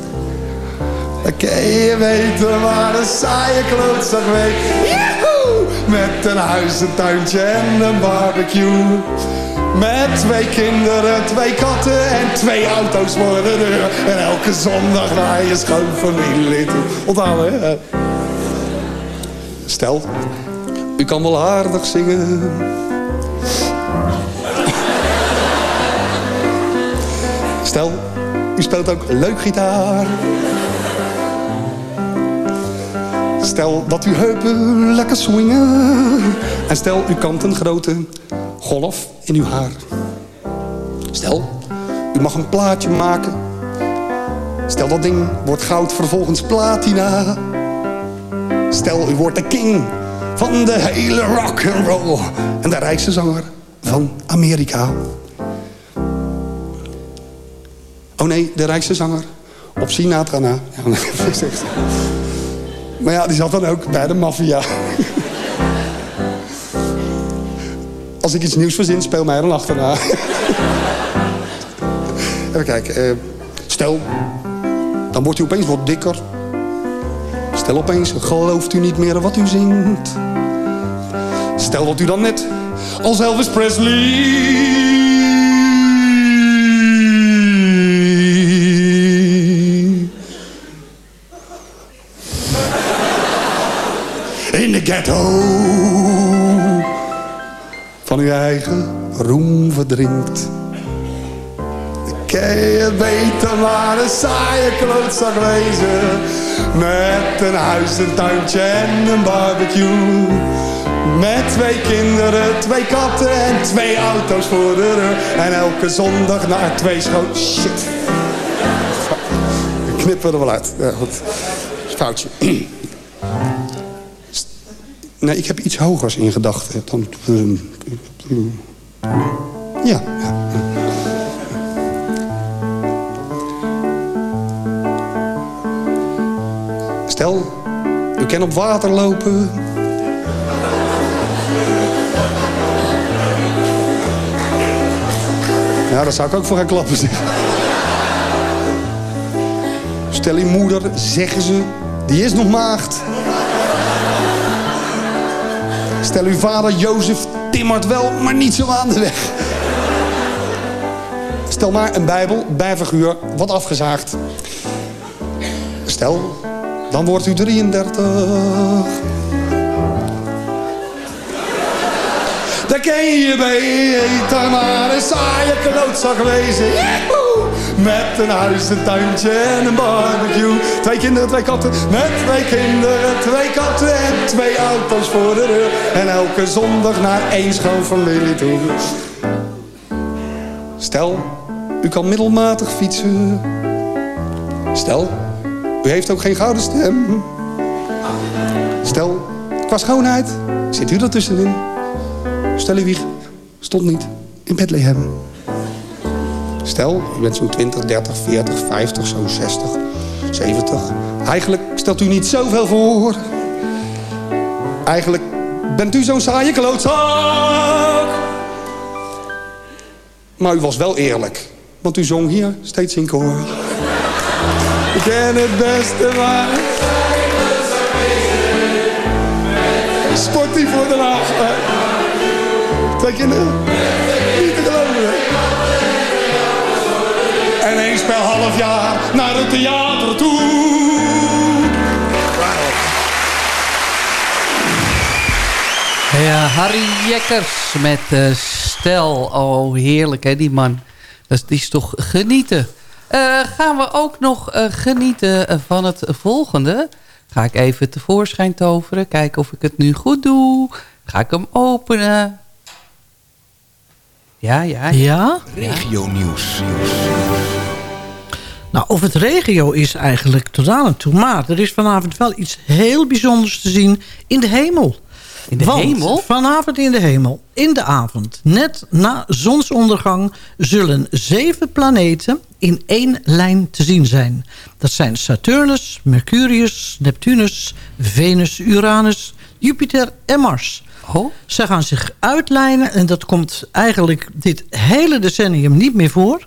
Kun je weten waar een saaie klootzak weet. Joehoe! Met een huis, een tuintje en een barbecue. Met twee kinderen, twee katten en twee auto's voor de deur. En elke zondag naar je schoonfamilie toe. Onthouden? Stel, u kan wel aardig zingen. Stel, u speelt ook leuk gitaar. Stel dat uw heupen lekker swingen. En stel, u kant een grote golf in uw haar. Stel, u mag een plaatje maken. Stel dat ding wordt goud, vervolgens platina. Stel, u wordt de king van de hele rock and roll en de rijkste zanger van Amerika. Oh nee, de rijkste zanger op Sinatra na. Ja, maar ja, die zat dan ook bij de maffia. Als ik iets nieuws verzin, speel mij dan achterna. Even kijken. eh, stel, dan wordt u opeens wat dikker. Stel opeens, gelooft u niet meer wat u zingt. Stel dat u dan net als Elvis Presley... roem verdrinkt. Kan je beter maar een saaie klootzak wezen. Met een huis, een tuintje en een barbecue. Met twee kinderen, twee katten en twee auto's voor de deur. En elke zondag naar twee schoon... Shit. Ik knip er wel uit. Ja, goed. Foutje. Nee, ik heb iets hogers in gedachten. Op water lopen. Ja, daar zou ik ook voor gaan klappen. zeg. Stel uw moeder, zeggen ze, die is nog maagd. Stel uw vader, Jozef, timmert wel, maar niet zo aan de weg. Stel maar een bijbel, bijfiguur, wat afgezaagd. Stel, dan wordt u 33. Dan ken je beter maar een saaie klootzak wezen. Met een huis, een tuintje en een barbecue. Twee kinderen, twee katten. Met twee kinderen, twee katten en twee auto's voor de deur. En elke zondag naar één schoonfamilie toe. Stel, u kan middelmatig fietsen. Stel, u heeft ook geen gouden stem. Stel, qua schoonheid zit u er tussenin. Stel, wieg stond niet in Bethlehem. Stel, u bent zo'n 20, 30, 40, 50, zo'n 60, 70. Eigenlijk stelt u niet zoveel voor. Eigenlijk bent u zo'n saaie klootzak. Maar u was wel eerlijk. Want u zong hier steeds in koor. Ik ken het beste maar... Sport die voor de laag. Twee kinderen. Niet te geloven. En eens per half jaar naar het theater toe. Ja, Harry Jekkers met eh, Stel. Oh, heerlijk hè, die man. Dat is toch genieten. Eh, gaan we ook nog eh, genieten van het volgende. Ga ik even tevoorschijn toveren. Kijken of ik het nu goed doe. Ga ik hem openen. Ja, ja. Ja? Regio nieuws. Nou, of het regio is eigenlijk totaal en toe. Maar er is vanavond wel iets heel bijzonders te zien in de hemel. In de Want hemel? vanavond in de hemel, in de avond, net na zonsondergang... zullen zeven planeten in één lijn te zien zijn. Dat zijn Saturnus, Mercurius, Neptunus, Venus, Uranus, Jupiter en Mars. Oh. Ze gaan zich uitlijnen en dat komt eigenlijk dit hele decennium niet meer voor...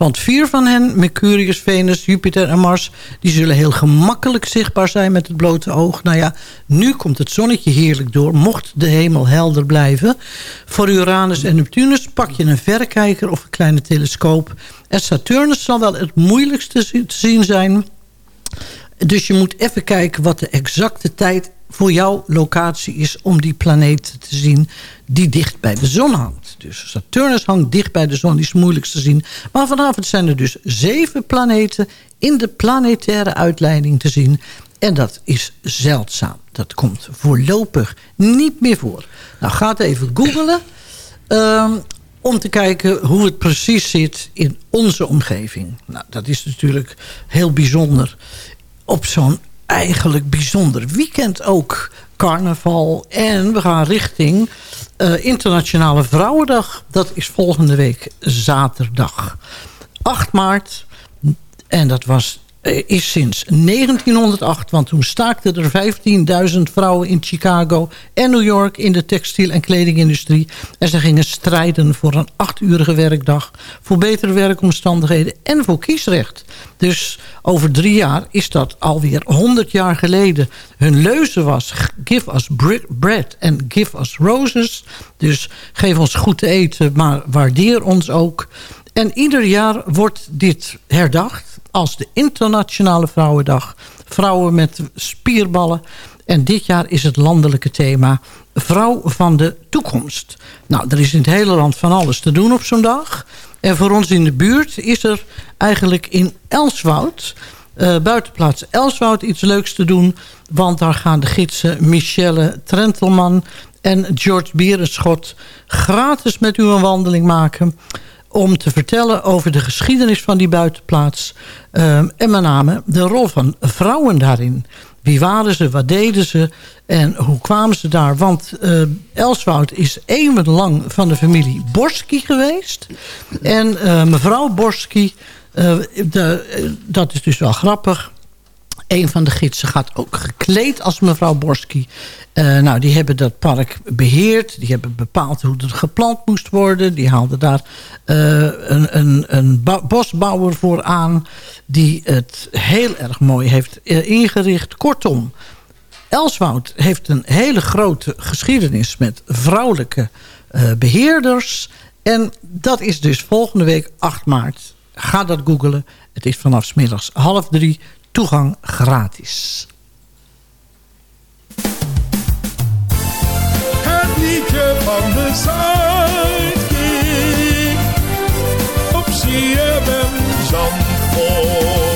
Want vier van hen, Mercurius, Venus, Jupiter en Mars... die zullen heel gemakkelijk zichtbaar zijn met het blote oog. Nou ja, nu komt het zonnetje heerlijk door. Mocht de hemel helder blijven. Voor Uranus en Neptunus pak je een verrekijker of een kleine telescoop. En Saturnus zal wel het moeilijkste te zien zijn... Dus je moet even kijken wat de exacte tijd voor jouw locatie is... om die planeet te zien die dicht bij de zon hangt. Dus Saturnus hangt dicht bij de zon, die is moeilijkst te zien. Maar vanavond zijn er dus zeven planeten in de planetaire uitleiding te zien. En dat is zeldzaam. Dat komt voorlopig niet meer voor. Nou, ga even googlen. ehm, om te kijken hoe het precies zit in onze omgeving. Nou, dat is natuurlijk heel bijzonder. Op zo'n eigenlijk bijzonder weekend ook. Carnaval. En we gaan richting eh, Internationale Vrouwendag. Dat is volgende week zaterdag. 8 maart. En dat was, is sinds 1908. Want toen staakten er 15.000 vrouwen in Chicago en New York... in de textiel- en kledingindustrie. En ze gingen strijden voor een achturige werkdag... voor betere werkomstandigheden en voor kiesrecht. Dus over drie jaar is dat alweer 100 jaar geleden. Hun leuze was give us bre- bread and give us roses. Dus geef ons goed te eten, maar waardeer ons ook. En ieder jaar wordt dit herdacht als de Internationale Vrouwendag. Vrouwen met spierballen. En dit jaar is het landelijke thema Vrouw van de Toekomst. Nou, er is in het hele land van alles te doen op zo'n dag. En voor ons in de buurt is er eigenlijk in Elswoud... eh, buitenplaats Elswoud iets leuks te doen. Want daar gaan de gidsen Michelle Trentelman en George Bierenschot... gratis met u een wandeling maken om te vertellen over de geschiedenis van die buitenplaats. ehm, en met name de rol van vrouwen daarin. Wie waren ze, wat deden ze en hoe kwamen ze daar? Want eh, Elswoud is eeuwenlang van de familie Borski geweest. En eh, mevrouw Borski, eh, eh, dat is dus wel grappig... Een van de gidsen gaat ook gekleed als mevrouw Borski. Eh, nou, die hebben dat park beheerd. Die hebben bepaald hoe het geplant moest worden. Die haalden daar eh, een, een, een bosbouwer voor aan... die het heel erg mooi heeft eh, ingericht. Kortom, Elswoud heeft een hele grote geschiedenis... met vrouwelijke eh, beheerders. En dat is dus volgende week 8 maart. Ga dat googelen. Het is vanaf middags half drie toegang gratis. Het liedje van de Zuidkiek op CFM Zandvoort.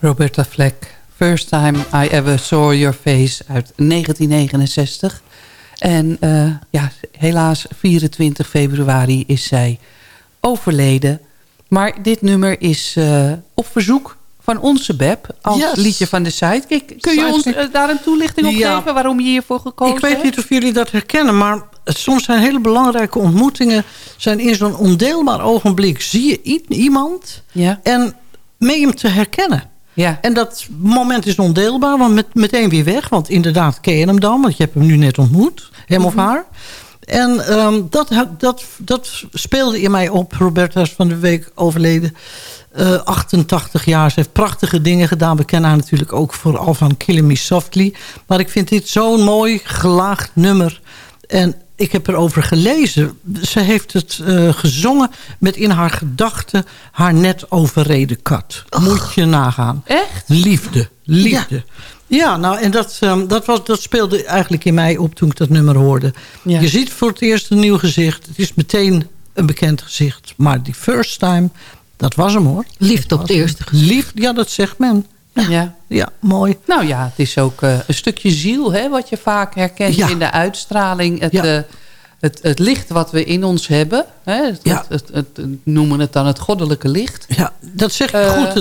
Roberta Fleck, First Time I Ever Saw Your Face uit 1969. En eh, ja, helaas 24 februari is zij overleden. Maar dit nummer is eh, op verzoek van onze Beb als Yes. liedje van de Sidekick. Kun je ons eh, daar een toelichting op Ja. geven waarom je hiervoor gekozen Ik weet hebt? niet of jullie dat herkennen, maar soms zijn hele belangrijke ontmoetingen... zijn in zo'n ondeelbaar ogenblik zie je iemand Ja. en meen je hem te herkennen. Ja. En dat moment is ondeelbaar, want met, meteen weer weg. Want inderdaad ken je hem dan, want je hebt hem nu net ontmoet. Hem of Mhm. haar. En ehm, dat, dat, dat speelde in mij op. Roberta is van de week overleden. Eh, 88 jaar. Ze heeft prachtige dingen gedaan. We kennen haar natuurlijk ook vooral van Killing Me Softly. Maar ik vind dit zo'n mooi gelaagd nummer. En ik heb erover gelezen. Ze heeft het eh, gezongen met in haar gedachten haar net overreden kat. Moet je nagaan. Echt? Liefde. Liefde. Ja, nou en dat, ehm, dat, was, dat speelde eigenlijk in mij op toen ik dat nummer hoorde. Ja. Je ziet voor het eerst een nieuw gezicht. Het is meteen een bekend gezicht. Maar die first time, dat was hem hoor. Liefde op het eerste Liefde, ja dat zegt men. Ja. Ja, mooi. Nou ja, het is ook eh, een stukje ziel, hè, wat je vaak herkent Ja. in de uitstraling. Het, Ja. eh, het, het licht wat we in ons hebben. Hè, het, Ja. het, noemen het dan het goddelijke licht. Ja, dat zeg je Eh, goed.